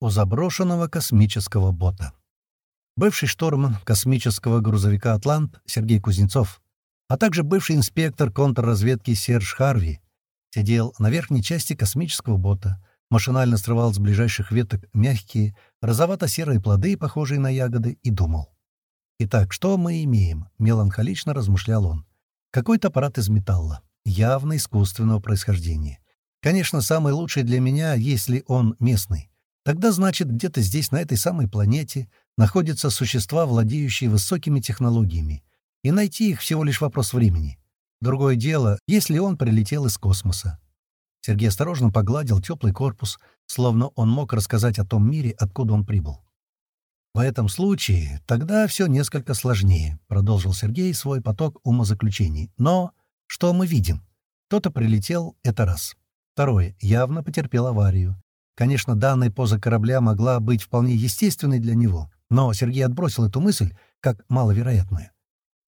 у заброшенного космического бота. Бывший штурман космического грузовика «Атлант» Сергей Кузнецов, а также бывший инспектор контрразведки Серж Харви, сидел на верхней части космического бота, машинально срывал с ближайших веток мягкие, розовато-серые плоды, похожие на ягоды, и думал. «Итак, что мы имеем?» — меланхолично размышлял он. «Какой-то аппарат из металла, явно искусственного происхождения. Конечно, самый лучший для меня, если он местный. Тогда, значит, где-то здесь, на этой самой планете, находятся существа, владеющие высокими технологиями. И найти их всего лишь вопрос времени. Другое дело, если он прилетел из космоса. Сергей осторожно погладил теплый корпус, словно он мог рассказать о том мире, откуда он прибыл. «В этом случае тогда все несколько сложнее», — продолжил Сергей свой поток умозаключений. «Но что мы видим? Кто-то прилетел — это раз. Второе. Явно потерпел аварию. Конечно, данная поза корабля могла быть вполне естественной для него, но Сергей отбросил эту мысль как маловероятную.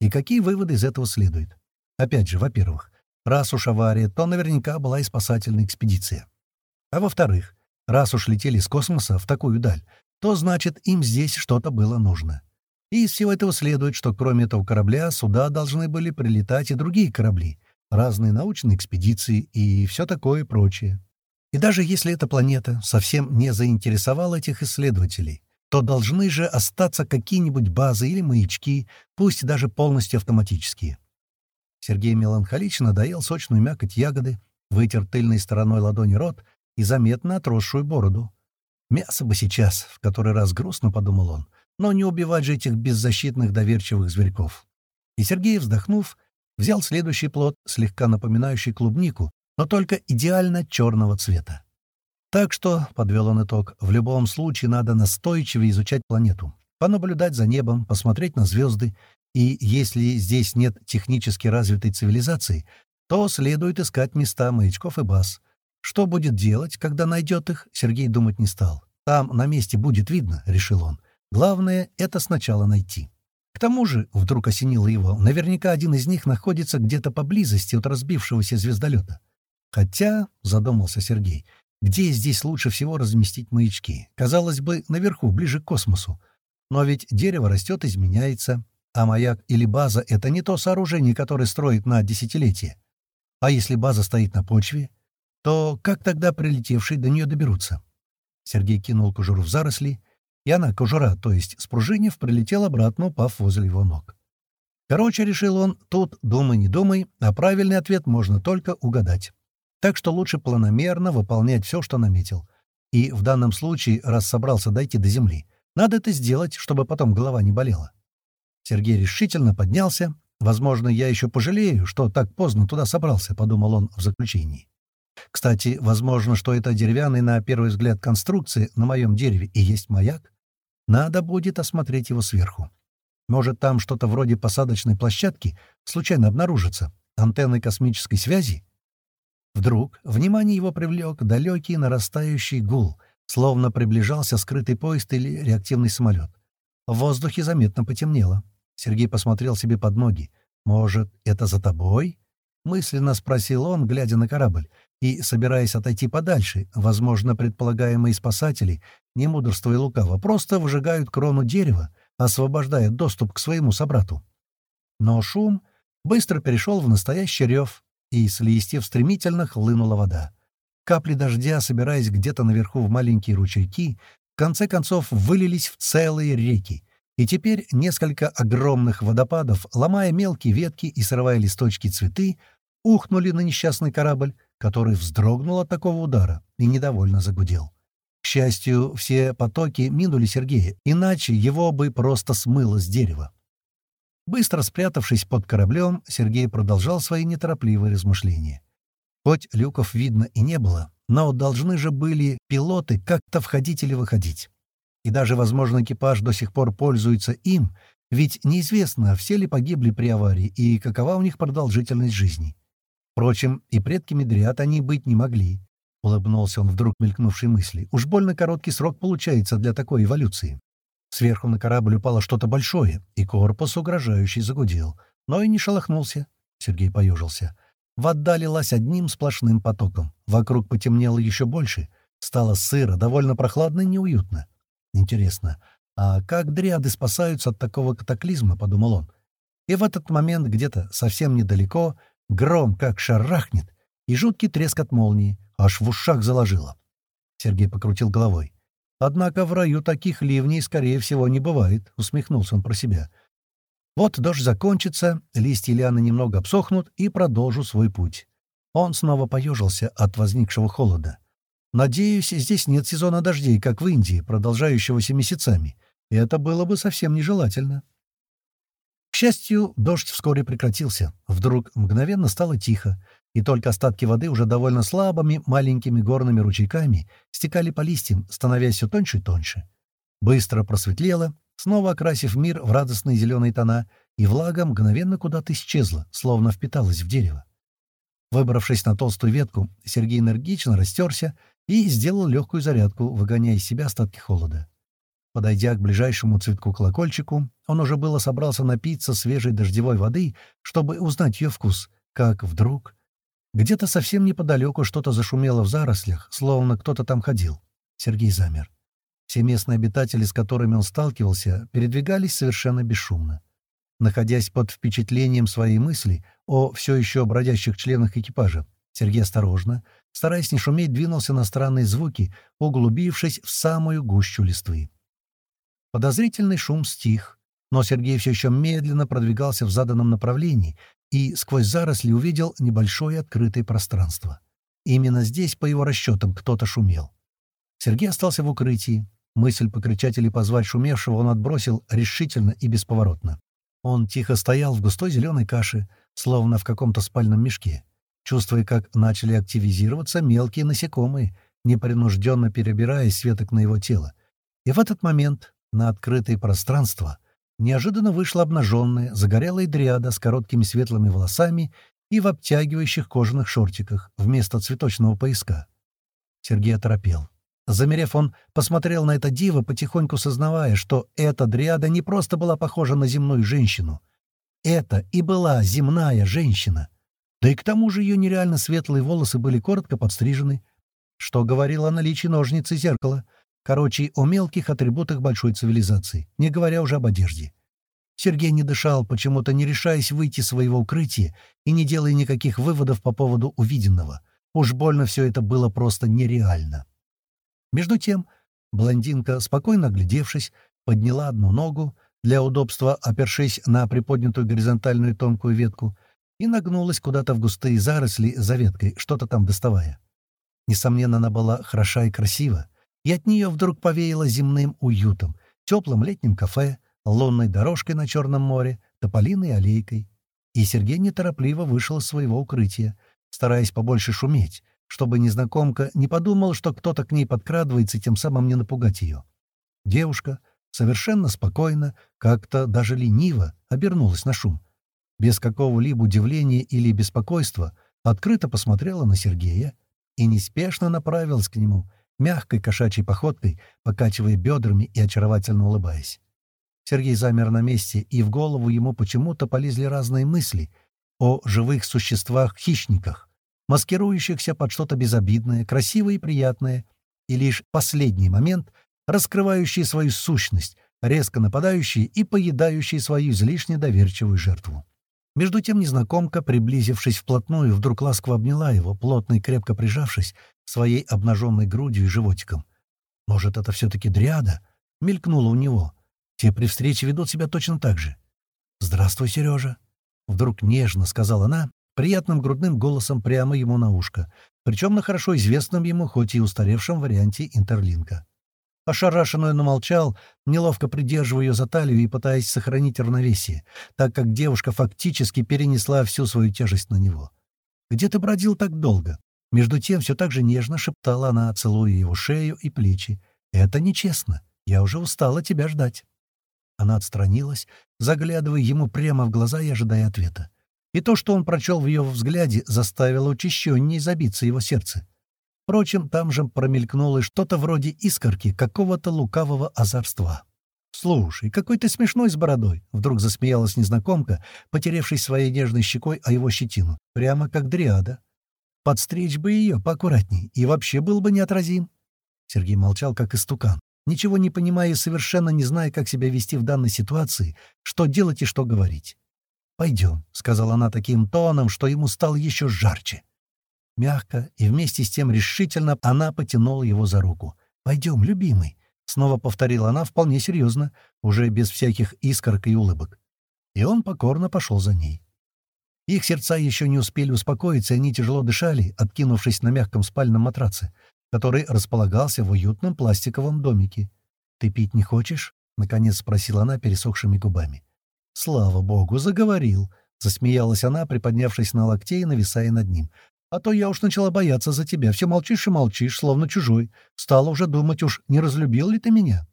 И какие выводы из этого следуют? Опять же, во-первых, раз уж авария, то наверняка была и спасательная экспедиция. А во-вторых, раз уж летели из космоса в такую даль, то значит, им здесь что-то было нужно. И из всего этого следует, что кроме этого корабля сюда должны были прилетать и другие корабли, разные научные экспедиции и все такое прочее. И даже если эта планета совсем не заинтересовала этих исследователей, то должны же остаться какие-нибудь базы или маячки, пусть даже полностью автоматические. Сергей меланхолично доел сочную мякоть ягоды, вытер тыльной стороной ладони рот и заметно отросшую бороду. «Мясо бы сейчас», — в который раз грустно подумал он, «но не убивать же этих беззащитных доверчивых зверьков». И Сергей, вздохнув, Взял следующий плод, слегка напоминающий клубнику, но только идеально черного цвета. Так что, — подвел он итог, — в любом случае надо настойчиво изучать планету, понаблюдать за небом, посмотреть на звезды, и если здесь нет технически развитой цивилизации, то следует искать места маячков и баз. Что будет делать, когда найдет их, Сергей думать не стал. Там на месте будет видно, — решил он. Главное — это сначала найти. К тому же, вдруг осенило его, наверняка один из них находится где-то поблизости от разбившегося звездолета. Хотя, — задумался Сергей, — где здесь лучше всего разместить маячки? Казалось бы, наверху, ближе к космосу. Но ведь дерево растет, изменяется, а маяк или база — это не то сооружение, которое строит на десятилетие. А если база стоит на почве, то как тогда прилетевшие до нее доберутся? Сергей кинул кожуру в заросли и она, кожура, то есть спружинив, прилетел обратно, упав возле его ног. Короче, решил он, тут думай не думай, а правильный ответ можно только угадать. Так что лучше планомерно выполнять все, что наметил. И в данном случае, раз собрался дойти до земли, надо это сделать, чтобы потом голова не болела. Сергей решительно поднялся. «Возможно, я еще пожалею, что так поздно туда собрался», — подумал он в заключении. Кстати, возможно, что это деревянный на первый взгляд конструкции на моем дереве и есть маяк. Надо будет осмотреть его сверху. Может, там что-то вроде посадочной площадки случайно обнаружится, антенны космической связи? Вдруг внимание его привлек далекий нарастающий гул, словно приближался скрытый поезд или реактивный самолет. В воздухе заметно потемнело. Сергей посмотрел себе под ноги. «Может, это за тобой?» — мысленно спросил он, глядя на корабль, и, собираясь отойти подальше, возможно, предполагаемые спасатели, не мудрствуя лукаво, просто выжигают крону дерева, освобождая доступ к своему собрату. Но шум быстро перешел в настоящий рев, и с листьев стремительно хлынула вода. Капли дождя, собираясь где-то наверху в маленькие ручейки, в конце концов вылились в целые реки, и теперь несколько огромных водопадов, ломая мелкие ветки и срывая листочки цветы, ухнули на несчастный корабль, который вздрогнул от такого удара и недовольно загудел. К счастью, все потоки минули Сергея, иначе его бы просто смыло с дерева. Быстро спрятавшись под кораблем, Сергей продолжал свои неторопливые размышления. Хоть люков видно и не было, но должны же были пилоты как-то входить или выходить. И даже, возможно, экипаж до сих пор пользуется им, ведь неизвестно, все ли погибли при аварии и какова у них продолжительность жизни. Впрочем, и предками дриад они быть не могли. Улыбнулся он вдруг мелькнувшей мысли. Уж больно короткий срок получается для такой эволюции. Сверху на корабль упало что-то большое, и корпус угрожающий загудел. Но и не шелохнулся. Сергей поежился. Вода лилась одним сплошным потоком. Вокруг потемнело еще больше. Стало сыро, довольно прохладно и неуютно. Интересно, а как дриады спасаются от такого катаклизма, — подумал он. И в этот момент где-то совсем недалеко гром как шарахнет, и жуткий треск от молнии, аж в ушах заложило. Сергей покрутил головой. «Однако в раю таких ливней, скорее всего, не бывает», — усмехнулся он про себя. «Вот дождь закончится, листья лианы немного обсохнут и продолжу свой путь». Он снова поежился от возникшего холода. «Надеюсь, здесь нет сезона дождей, как в Индии, продолжающегося месяцами. Это было бы совсем нежелательно». К счастью, дождь вскоре прекратился. Вдруг мгновенно стало тихо, и только остатки воды уже довольно слабыми маленькими горными ручейками стекали по листьям, становясь все тоньше и тоньше. Быстро просветлело, снова окрасив мир в радостные зеленые тона, и влага мгновенно куда-то исчезла, словно впиталась в дерево. Выбравшись на толстую ветку, Сергей энергично растерся и сделал легкую зарядку, выгоняя из себя остатки холода. Подойдя к ближайшему цветку-колокольчику, он уже было собрался напиться свежей дождевой воды, чтобы узнать ее вкус, как вдруг... Где-то совсем неподалеку что-то зашумело в зарослях, словно кто-то там ходил. Сергей замер. Все местные обитатели, с которыми он сталкивался, передвигались совершенно бесшумно. Находясь под впечатлением своей мысли о все еще бродящих членах экипажа, Сергей осторожно, стараясь не шуметь, двинулся на странные звуки, углубившись в самую гущу листвы. Подозрительный шум стих, но Сергей все еще медленно продвигался в заданном направлении и сквозь заросли увидел небольшое открытое пространство. Именно здесь, по его расчетам, кто-то шумел. Сергей остался в укрытии. Мысль покричать или позвать шумевшего он отбросил решительно и бесповоротно. Он тихо стоял в густой зеленой каше, словно в каком-то спальном мешке, чувствуя, как начали активизироваться мелкие насекомые, непринужденно перебираясь светок на его тело. И в этот момент на открытое пространство неожиданно вышла обнаженная, загорелая дриада с короткими светлыми волосами и в обтягивающих кожаных шортиках вместо цветочного пояска. Сергей оторопел. Замерев, он посмотрел на это диво, потихоньку сознавая, что эта дриада не просто была похожа на земную женщину. Это и была земная женщина. Да и к тому же ее нереально светлые волосы были коротко подстрижены, что говорило о наличии ножниц и зеркала — Короче, о мелких атрибутах большой цивилизации, не говоря уже об одежде. Сергей не дышал, почему-то не решаясь выйти из своего укрытия и не делая никаких выводов по поводу увиденного. Уж больно все это было просто нереально. Между тем, блондинка, спокойно оглядевшись, подняла одну ногу, для удобства опершись на приподнятую горизонтальную тонкую ветку, и нагнулась куда-то в густые заросли за веткой, что-то там доставая. Несомненно, она была хороша и красива, и от нее вдруг повеяло земным уютом, теплым летним кафе, лунной дорожкой на Черном море, тополиной аллейкой. И Сергей неторопливо вышел из своего укрытия, стараясь побольше шуметь, чтобы незнакомка не подумал, что кто-то к ней подкрадывается и тем самым не напугать ее. Девушка совершенно спокойно, как-то даже лениво обернулась на шум. Без какого-либо удивления или беспокойства открыто посмотрела на Сергея и неспешно направилась к нему, мягкой кошачьей походкой, покачивая бедрами и очаровательно улыбаясь. Сергей замер на месте, и в голову ему почему-то полезли разные мысли о живых существах-хищниках, маскирующихся под что-то безобидное, красивое и приятное, и лишь последний момент, раскрывающие свою сущность, резко нападающие и поедающие свою излишне доверчивую жертву. Между тем незнакомка, приблизившись вплотную, вдруг ласково обняла его, плотно и крепко прижавшись своей обнаженной грудью и животиком. «Может, это все-таки дриада?» — мелькнуло у него. «Те при встрече ведут себя точно так же». «Здравствуй, Сережа!» — вдруг нежно сказала она, приятным грудным голосом прямо ему на ушко, причем на хорошо известном ему, хоть и устаревшем варианте интерлинка. Ошарашенный он умолчал, неловко придерживая ее за талию и пытаясь сохранить равновесие, так как девушка фактически перенесла всю свою тяжесть на него. «Где ты бродил так долго?» Между тем все так же нежно шептала она, целуя его шею и плечи. «Это нечестно. Я уже устала тебя ждать». Она отстранилась, заглядывая ему прямо в глаза и ожидая ответа. И то, что он прочел в ее взгляде, заставило учащенней забиться его сердце. Впрочем, там же промелькнуло что-то вроде искорки какого-то лукавого озорства. «Слушай, какой ты смешной с бородой!» — вдруг засмеялась незнакомка, потеревшись своей нежной щекой о его щетину. Прямо как дриада. Подстричь бы ее поаккуратней, и вообще был бы неотразим. Сергей молчал, как истукан, ничего не понимая и совершенно не зная, как себя вести в данной ситуации, что делать и что говорить. «Пойдем», — сказала она таким тоном, что ему стало еще жарче. Мягко и вместе с тем решительно она потянула его за руку. «Пойдем, любимый», — снова повторила она вполне серьезно, уже без всяких искорок и улыбок. И он покорно пошел за ней. Их сердца еще не успели успокоиться, и они тяжело дышали, откинувшись на мягком спальном матраце, который располагался в уютном пластиковом домике. «Ты пить не хочешь?» — наконец спросила она пересохшими губами. «Слава богу, заговорил!» — засмеялась она, приподнявшись на локте и нависая над ним. «А то я уж начала бояться за тебя. Все молчишь и молчишь, словно чужой. Стала уже думать уж, не разлюбил ли ты меня?»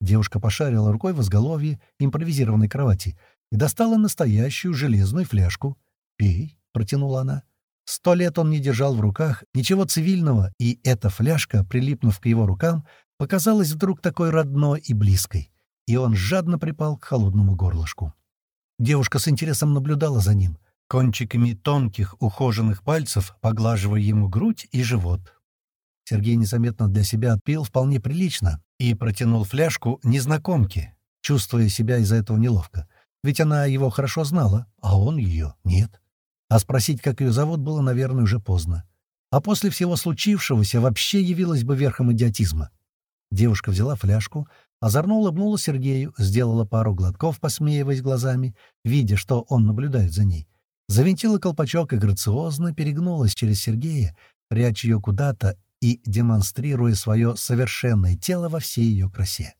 Девушка пошарила рукой в изголовье импровизированной кровати и достала настоящую железную фляжку. «Пей», — протянула она. Сто лет он не держал в руках ничего цивильного, и эта фляжка, прилипнув к его рукам, показалась вдруг такой родной и близкой, и он жадно припал к холодному горлышку. Девушка с интересом наблюдала за ним, кончиками тонких, ухоженных пальцев, поглаживая ему грудь и живот. Сергей незаметно для себя отпил вполне прилично и протянул фляжку незнакомке, чувствуя себя из-за этого неловко. Ведь она его хорошо знала, а он ее нет. А спросить, как ее зовут, было, наверное, уже поздно. А после всего случившегося вообще явилась бы верхом идиотизма. Девушка взяла фляжку, озорно улыбнула Сергею, сделала пару глотков, посмеиваясь глазами, видя, что он наблюдает за ней. Завинтила колпачок и грациозно перегнулась через Сергея, пряча ее куда-то и демонстрируя свое совершенное тело во всей ее красе.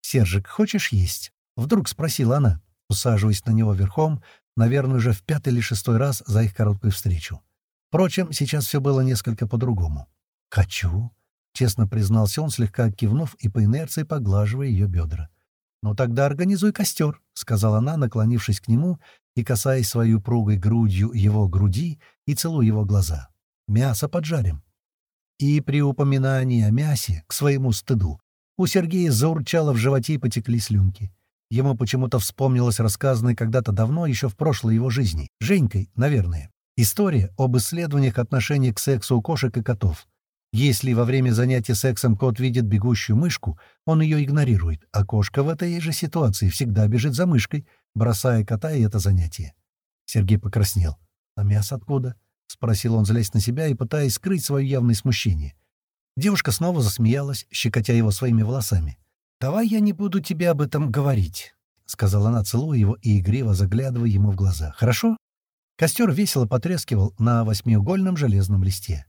«Сержик, хочешь есть?» — вдруг спросила она, усаживаясь на него верхом, наверное, уже в пятый или шестой раз за их короткую встречу. Впрочем, сейчас все было несколько по-другому. «Хочу», — честно признался он, слегка кивнув и по инерции поглаживая ее бедра. «Ну тогда организуй костер», — сказала она, наклонившись к нему и касаясь своей упругой грудью его груди и целуя его глаза. «Мясо поджарим». И при упоминании о мясе, к своему стыду, у Сергея заурчало в животе и потекли слюнки. Ему почему-то вспомнилось рассказанное когда-то давно, еще в прошлой его жизни, Женькой, наверное. История об исследованиях отношений к сексу у кошек и котов. Если во время занятия сексом кот видит бегущую мышку, он ее игнорирует, а кошка в этой же ситуации всегда бежит за мышкой, бросая кота и это занятие. Сергей покраснел. «А мясо откуда?» — спросил он, злясь на себя и пытаясь скрыть свое явное смущение. Девушка снова засмеялась, щекотя его своими волосами. «Давай я не буду тебе об этом говорить», — сказала она, целуя его и игриво заглядывая ему в глаза. «Хорошо?» Костер весело потрескивал на восьмиугольном железном листе.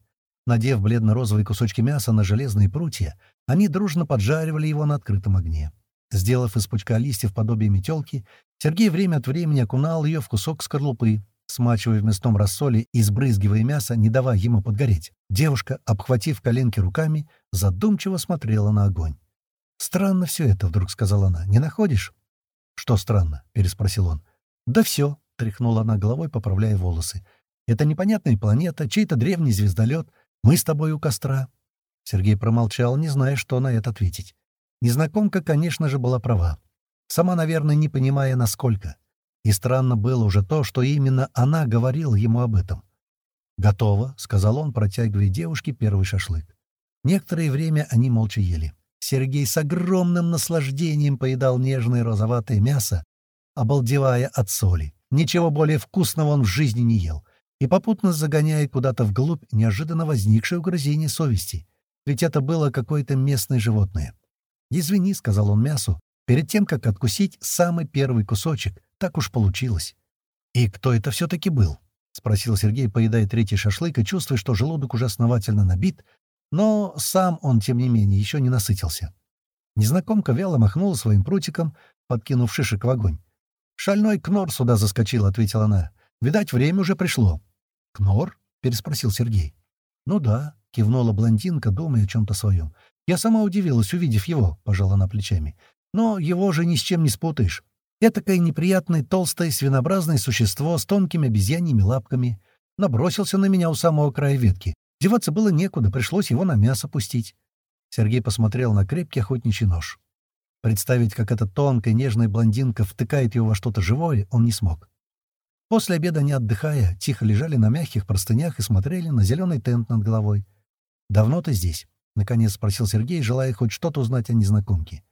Надев бледно-розовые кусочки мяса на железные прутья, они дружно поджаривали его на открытом огне. Сделав из пучка листьев подобие метелки, Сергей время от времени окунал ее в кусок скорлупы, смачивая в мясном рассоле и сбрызгивая мясо, не давая ему подгореть. Девушка, обхватив коленки руками, задумчиво смотрела на огонь. «Странно все это», — вдруг сказала она. «Не находишь?» «Что странно?» — переспросил он. «Да все», — тряхнула она головой, поправляя волосы. «Это непонятная планета, чей-то древний звездолет. Мы с тобой у костра». Сергей промолчал, не зная, что на это ответить. Незнакомка, конечно же, была права. Сама, наверное, не понимая, насколько. И странно было уже то, что именно она говорила ему об этом. «Готово», — сказал он, протягивая девушке первый шашлык. Некоторое время они молча ели. Сергей с огромным наслаждением поедал нежное розоватое мясо, обалдевая от соли. Ничего более вкусного он в жизни не ел. И попутно загоняя куда-то вглубь неожиданно возникшее угрызение совести. Ведь это было какое-то местное животное. «Извини», — сказал он мясу, перед тем, как откусить самый первый кусочек. Так уж получилось. «И кто это все-таки был?» — спросил Сергей, поедая третий шашлык и чувствуя, что желудок уже основательно набит, но сам он, тем не менее, еще не насытился. Незнакомка вяло махнула своим прутиком, подкинув шишек в огонь. «Шальной Кнор сюда заскочил», — ответила она. «Видать, время уже пришло». «Кнор?» — переспросил Сергей. «Ну да», — кивнула блондинка, думая о чем-то своем. «Я сама удивилась, увидев его», — пожала она плечами. «Но его же ни с чем не спутаешь. Этакое неприятное толстое свинообразное существо с тонкими обезьяньими лапками набросился на меня у самого края ветки. Деваться было некуда, пришлось его на мясо пустить. Сергей посмотрел на крепкий охотничий нож. Представить, как эта тонкая, нежная блондинка втыкает его во что-то живое, он не смог. После обеда, не отдыхая, тихо лежали на мягких простынях и смотрели на зеленый тент над головой. «Давно ты здесь?» Наконец спросил Сергей, желая хоть что-то узнать о незнакомке.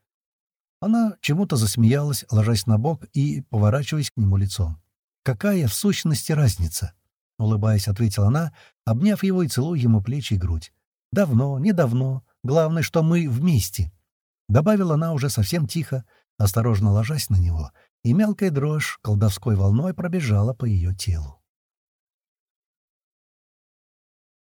Она чему-то засмеялась, ложась на бок и поворачиваясь к нему лицом. «Какая в сущности разница?» — улыбаясь, ответила она, обняв его и целуя ему плечи и грудь. «Давно, недавно. Главное, что мы вместе». Добавила она уже совсем тихо, осторожно ложась на него, и мелкая дрожь колдовской волной пробежала по ее телу.